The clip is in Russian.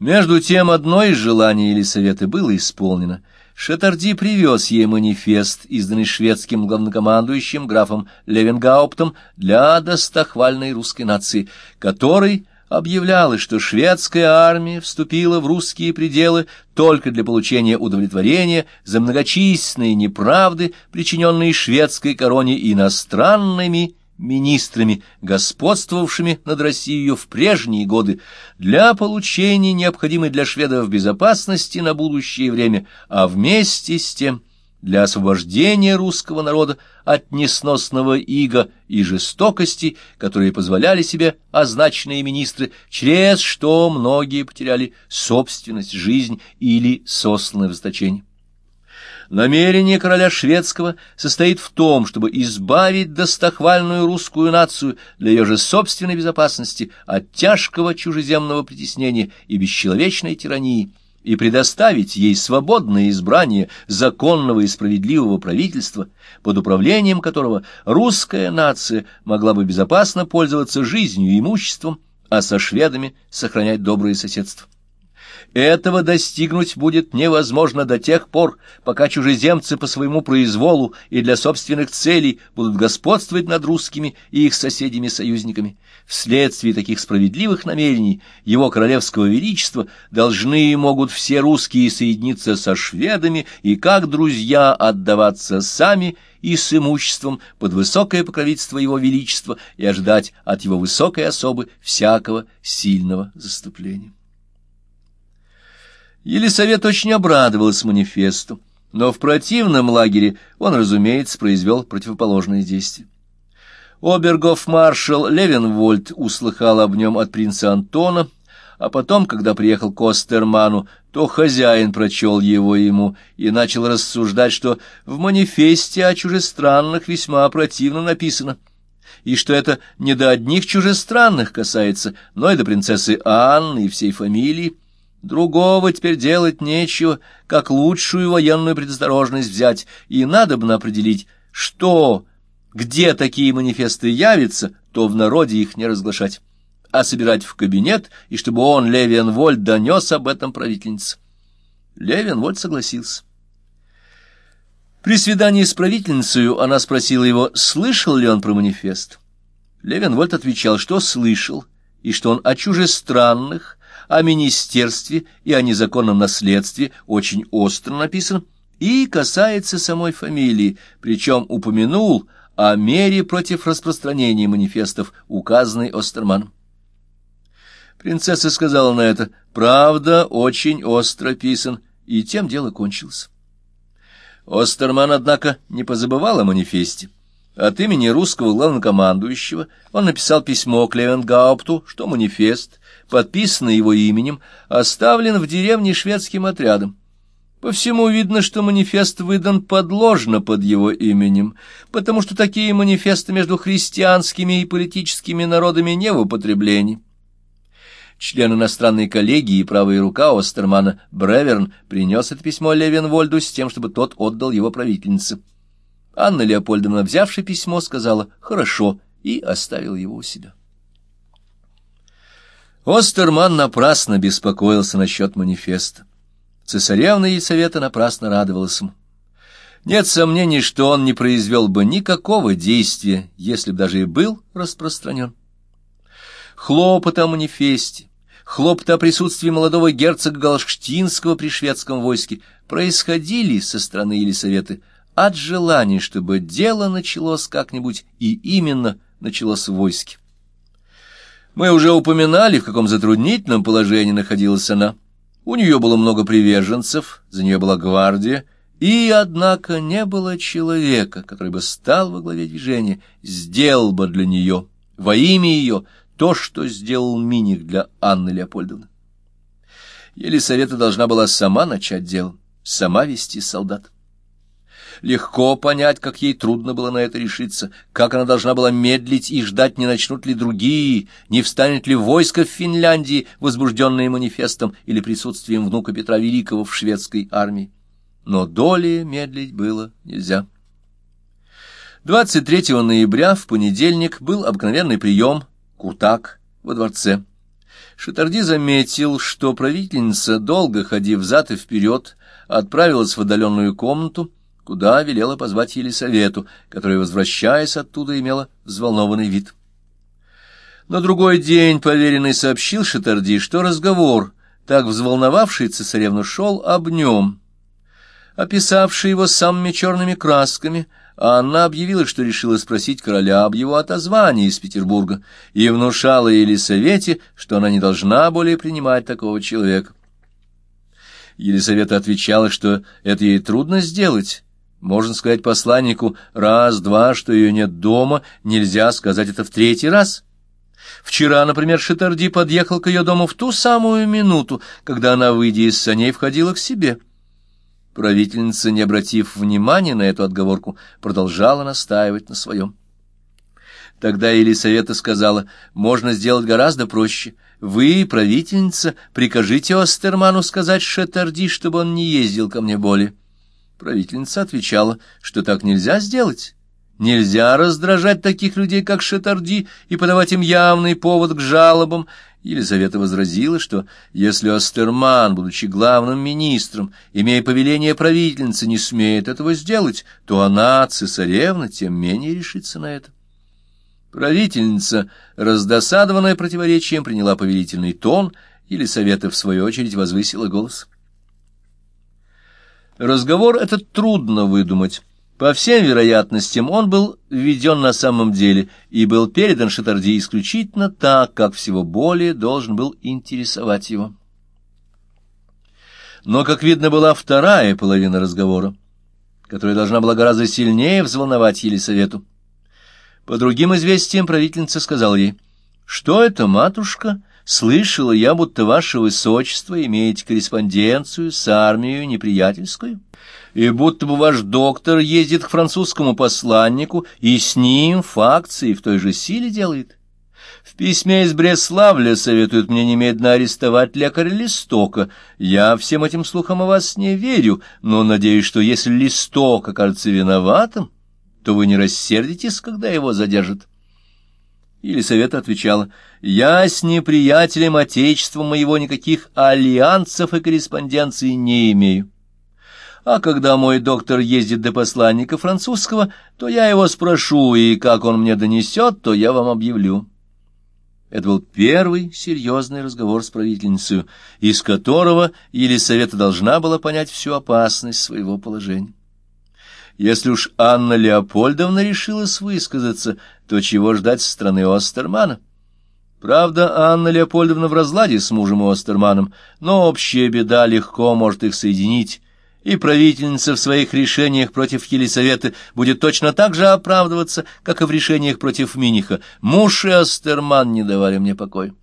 Между тем одно из желаний Елисаветы было исполнено. Шатарди привез ей манифест, изданный шведским главнокомандующим графом Левенгауптом для достохвальной русской нации, который объявлялось, что шведская армия вступила в русские пределы только для получения удовлетворения за многочисленные неправды, причиненные шведской короне иностранными министрами, господствовавшими над Россией в прежние годы, для получения необходимой для шведов безопасности на будущее время, а вместе с тем для освобождения русского народа от несносного ига и жестокости, которые позволяли себе означенные министры, через что многие потеряли собственность, жизнь или сосланное в заточение. Намерение короля шведского состоит в том, чтобы избавить достохвальную русскую нацию для ее же собственной безопасности от тяжкого чужеземного притеснения и бесчеловечной тирании, и предоставить ей свободное избрание законного и справедливого правительства, под управлением которого русская нация могла бы безопасно пользоваться жизнью и имуществом, а со шведами сохранять доброе соседство. Этого достигнуть будет невозможно до тех пор, пока чужеземцы по своему произволу и для собственных целей будут господствовать над русскими и их соседями-союзниками. Вследствие таких справедливых намерений его королевского величества должны и могут все русские соединиться со шведами и как друзья отдаваться сами и с имуществом под высокое покровительство его величества и ожидать от его высокой особы всякого сильного заступления. Елисавет очень обрадовалась манифесту, но в противном лагере он, разумеется, произвел противоположные действия. Обергоф-маршал Левенвольд услыхал об нем от принца Антона, а потом, когда приехал к Остерману, то хозяин прочел его ему и начал рассуждать, что в манифесте о чужестранных весьма противно написано, и что это не до одних чужестранных касается, но и до принцессы Анны и всей фамилии, Другого теперь делать нечего, как лучшую военную предосторожность взять, и надо бы определить, что, где такие манифесты явятся, то в народе их не разглашать, а собирать в кабинет, и чтобы он, Левиенвольд, донес об этом правительнице. Левиенвольд согласился. При свидании с правительницей она спросила его, слышал ли он про манифест. Левенвольд отвечал, что слышал, и что он о чужестранных, о министерстве и о незаконном наследстве очень остро написан и касается самой фамилии, причем упомянул о мере против распространения манифестов, указанной Остерманом. Принцесса сказала на это, «Правда, очень остро писан», и тем дело кончилось. Остерман, однако, не позабывал о манифесте. От имени русского главнокомандующего он написал письмо Клевенгаупту, что манифест, подписанный его именем, оставлен в деревне шведским отрядом. По всему видно, что манифест выдан подложно под его именем, потому что такие манифесты между христианскими и политическими народами не в употреблении. Член иностранной коллегии и правая рука Остермана Бреверн принес это письмо Левенвольду с тем, чтобы тот отдал его правительнице. Анна Леопольдовна, взявши письмо, сказала «хорошо» и оставила его у себя. Остерман напрасно беспокоился насчет манифеста. Цесаревна Елисавета напрасно радовалась ему. Нет сомнений, что он не произвел бы никакого действия, если бы даже и был распространен. Хлопот о манифесте, хлопот о присутствии молодого герцога Галштинского при шведском войске происходили со стороны Елисаветы от желания, чтобы дело началось как-нибудь, и именно началось в войске. Мы уже упоминали, в каком затруднительном положении находилась она. У нее было много приверженцев, за нее была гвардия, и, однако, не было человека, который бы стал во главе движения, сделал бы для нее, во имя ее, то, что сделал Миних для Анны Леопольдовны. Елисавета должна была сама начать дело, сама вести солдат. Легко понять, как ей трудно было на это решиться, как она должна была медлить и ждать, не начнут ли другие, не встанет ли войско в Финляндии, возбужденное манифестом или присутствием внука Петра Великого в шведской армии. Но долее медлить было нельзя. 23 ноября в понедельник был обыкновенный прием Куртак во дворце. Шатарди заметил, что правительница, долго ходив взад и вперед, отправилась в отдаленную комнату, куда велела позвать Елисавету, которая, возвращаясь оттуда, имела взволнованный вид. На другой день поверенный сообщил Шатарди, что разговор, так взволновавший цесаревну, шел об нем. Описавший его самыми черными красками, Анна объявила, что решила спросить короля об его отозвании из Петербурга, и внушала Елисавете, что она не должна более принимать такого человека. Елисавета отвечала, что это ей трудно сделать. Можно сказать посланнику раз-два, что ее нет дома, нельзя сказать это в третий раз. Вчера, например, Шитарди подъехал к ее дому в ту самую минуту, когда она, выйдя из саней, входила к себе. Правительница, не обратив внимания на эту отговорку, продолжала настаивать на своем. Тогда Елисавета сказала, можно сделать гораздо проще. Вы, правительница, прикажите Остерману сказать Шетарди, чтобы он не ездил ко мне более. Правительница отвечала, что так нельзя сделать. Нельзя раздражать таких людей, как Шетарди, и подавать им явный повод к жалобам, Елизавета возразила, что если Остерман, будучи главным министром, имея повеление правительницы, не смеет этого сделать, то она, цесаревна, тем менее решится на это. Правительница, раздосадованная противоречием, приняла повелительный тон, Елисавета, в свою очередь, возвысила голос. Разговор этот трудно выдумать. По всем вероятностям, он был введен на самом деле и был передан Шатарди исключительно так, как всего более должен был интересовать его. Но, как видно, была вторая половина разговора, которая должна была гораздо сильнее взволновать Елисавету. По другим известиям правительница сказала ей, «Что это, матушка? Слышала я, будто ваше высочество имеете корреспонденцию с армией неприятельскую» и будто бы ваш доктор ездит к французскому посланнику и с ним факции в той же силе делает. В письме из Бреславля советуют мне немедленно арестовать лекаря Листока. Я всем этим слухам о вас не верю, но надеюсь, что если Листок окажется виноватым, то вы не рассердитесь, когда его задержат. Елисавета отвечала, «Я с неприятелем Отечества моего никаких альянсов и корреспонденции не имею». А когда мой доктор ездит до посланника французского, то я его спрошу, и как он мне донесет, то я вам объявлю. Это был первый серьезный разговор с правительницей, из которого Елисавета должна была понять всю опасность своего положения. Если уж Анна Леопольдовна решилась высказаться, то чего ждать со стороны Остермана? Правда, Анна Леопольдовна в разладе с мужем Остерманом, но общая беда легко может их соединить, и правительница в своих решениях против Елисаветы будет точно так же оправдываться, как и в решениях против Миниха. Муж и Астерман не давали мне покоя.